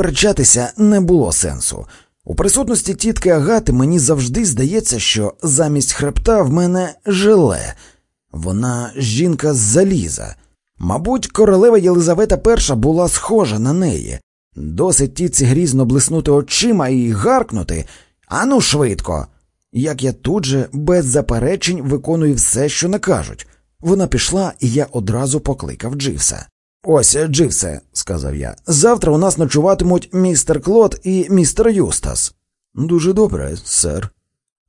Сперечатися не було сенсу. У присутності тітки Агати мені завжди здається, що замість хребта в мене жиле. Вона жінка з заліза. Мабуть, королева Єлизавета І була схожа на неї. Досить тітці грізно блиснути очима і гаркнути Ану, швидко. Як я тут же без заперечень виконую все, що накажуть. Вона пішла, і я одразу покликав Дживса. Ось, Дживсе, сказав я, завтра у нас ночуватимуть містер Клод і містер Юстас. Дуже добре, сер.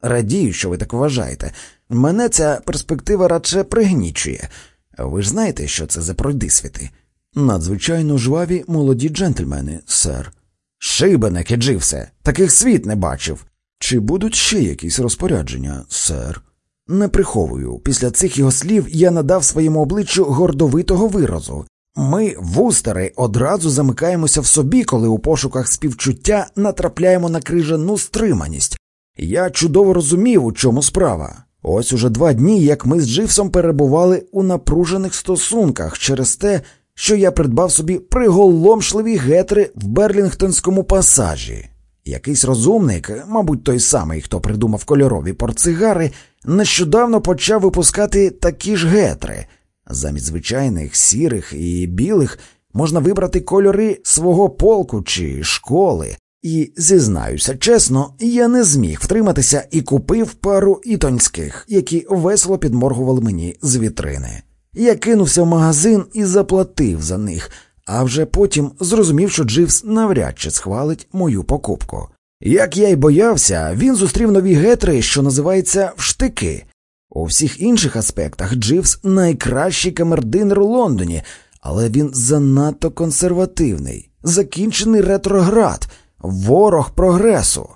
Радію, що ви так вважаєте. Мене ця перспектива радше пригнічує. Ви ж знаєте, що це за пройдисвіти? Надзвичайно жваві молоді джентльмени, сер. Шибеники, Дживсе, таких світ не бачив. Чи будуть ще якісь розпорядження, сер? Не приховую. Після цих його слів я надав своєму обличчю гордовитого виразу. Ми, вустери, одразу замикаємося в собі, коли у пошуках співчуття натрапляємо на крижану стриманість. Я чудово розумів, у чому справа. Ось уже два дні, як ми з Дживсом перебували у напружених стосунках через те, що я придбав собі приголомшливі гетри в Берлінгтонському пасажі. Якийсь розумник, мабуть, той самий, хто придумав кольорові портсигари, нещодавно почав випускати такі ж гетри. Замість звичайних сірих і білих можна вибрати кольори свого полку чи школи. І, зізнаюся чесно, я не зміг втриматися і купив пару ітонських, які весело підморгували мені з вітрини. Я кинувся в магазин і заплатив за них, а вже потім зрозумів, що Дживс навряд чи схвалить мою покупку. Як я й боявся, він зустрів нові гетри, що називаються вштики. У всіх інших аспектах Дживс найкращий камердинер у Лондоні, але він занадто консервативний, закінчений ретроград, ворог прогресу.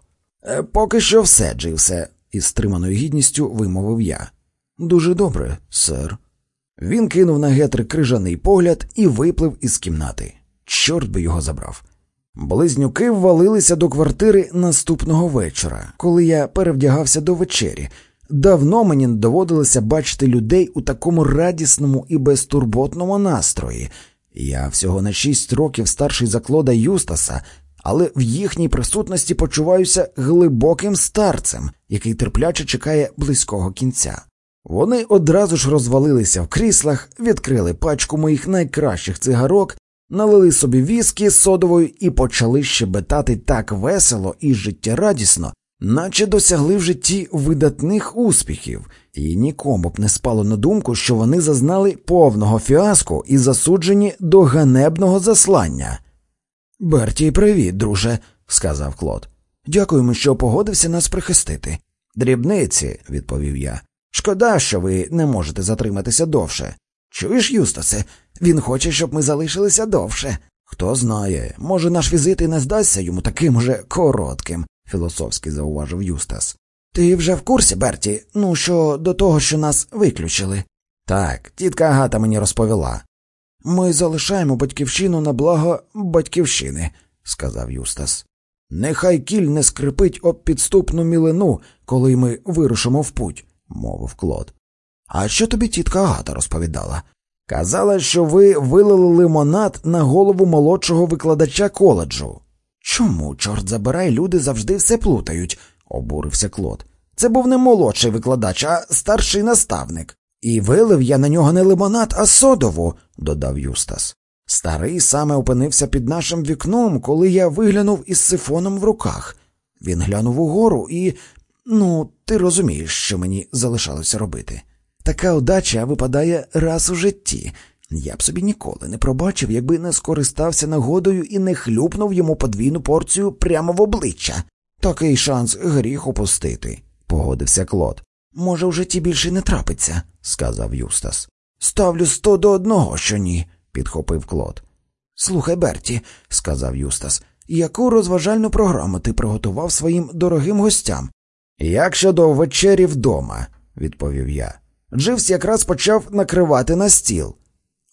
«Е, поки що все, Дживсе, із стриманою гідністю вимовив я. Дуже добре, сер. Він кинув на гетри крижаний погляд і виплив із кімнати. Чорт би його забрав. Близнюки ввалилися до квартири наступного вечора, коли я перевдягався до вечері. Давно мені не доводилося бачити людей у такому радісному і безтурботному настрої. Я всього на шість років старший за Клода Юстаса, але в їхній присутності почуваюся глибоким старцем, який терпляче чекає близького кінця. Вони одразу ж розвалилися в кріслах, відкрили пачку моїх найкращих цигарок, налили собі віскі з содовою і почали щебетати так весело і життєрадісно, наче досягли в житті видатних успіхів, і нікому б не спало на думку, що вони зазнали повного фіаско і засуджені до ганебного заслання. Берті, привіт, друже, сказав Клод. Дякуємо, що погодився нас прихистити. Дрібниці, відповів я. Шкода, що ви не можете затриматися довше. Чуєш, Юстасе, він хоче, щоб ми залишилися довше. Хто знає, може, наш візит і не здасться йому таким же коротким, філософськи зауважив Юстас. Ти вже в курсі, Берті, ну що до того, що нас виключили? Так, тітка Агата мені розповіла. Ми залишаємо батьківщину на благо батьківщини, сказав Юстас. Нехай кіль не скрипить об підступну мілину, коли ми вирушимо в путь мовив Клод. А що тобі тітка Агата розповідала? Казала, що ви вилили лимонад на голову молодшого викладача коледжу. Чому, чорт забирай, люди завжди все плутають, обурився Клод. Це був не молодший викладач, а старший наставник. І вилив я на нього не лимонад, а содову, додав Юстас. Старий саме опинився під нашим вікном, коли я виглянув із сифоном в руках. Він глянув угору і Ну, ти розумієш, що мені залишалося робити. Така удача випадає раз у житті. Я б собі ніколи не пробачив, якби не скористався нагодою і не хлюпнув йому подвійну порцію прямо в обличчя. Такий шанс гріх упустити, погодився Клод. Може, в житті більше не трапиться, сказав Юстас. Ставлю сто до одного, що ні, підхопив Клод. Слухай, Берті, сказав Юстас, яку розважальну програму ти приготував своїм дорогим гостям? Як щодо вечері вдома, відповів я. Дживс якраз почав накривати на стіл.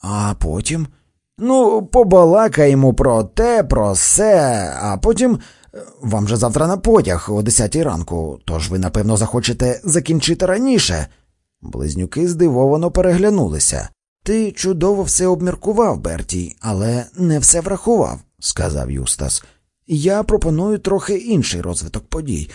А потім. Ну, побалакаємо про те, про все, а потім. Е, вам же завтра на потяг о десятій ранку, тож ви, напевно, захочете закінчити раніше. Близнюки здивовано переглянулися. Ти чудово все обміркував, Берті, але не все врахував, сказав Юстас. Я пропоную трохи інший розвиток подій.